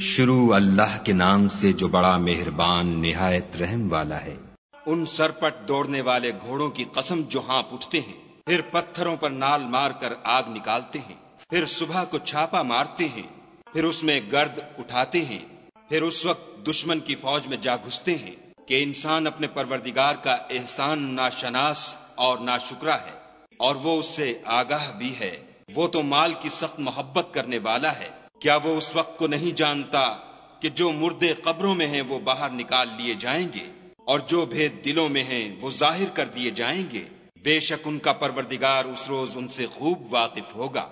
شروع اللہ کے نام سے جو بڑا مہربان نہایت رحم والا ہے۔ ان سرپٹ دوڑنے والے گھوڑوں کی قسم جو ہانپ اٹھتے ہیں، پھر پتھروں پر نال مار کر آگ نکالتے ہیں، پھر صبح کو چھاپا مارتے ہیں، پھر اس میں گرد اٹھاتے ہیں، پھر اس وقت دشمن کی فوج میں جا گھستے ہیں کہ انسان اپنے پروردگار کا احسان ناشناس اور ناشکرا ہے۔ اور وہ اس سے آگاہ بھی ہے۔ وہ تو مال کی سخت محبت کرنے والا ہے۔ کیا وہ اس وقت کو نہیں جانتا کہ جو مردے قبروں میں ہیں وہ باہر نکال لیے جائیں گے اور جو بھید دلوں میں ہیں وہ ظاہر کر دیے جائیں گے؟ بے شک ان کا پروردگار اس روز ان سے خوب واقف ہوگا۔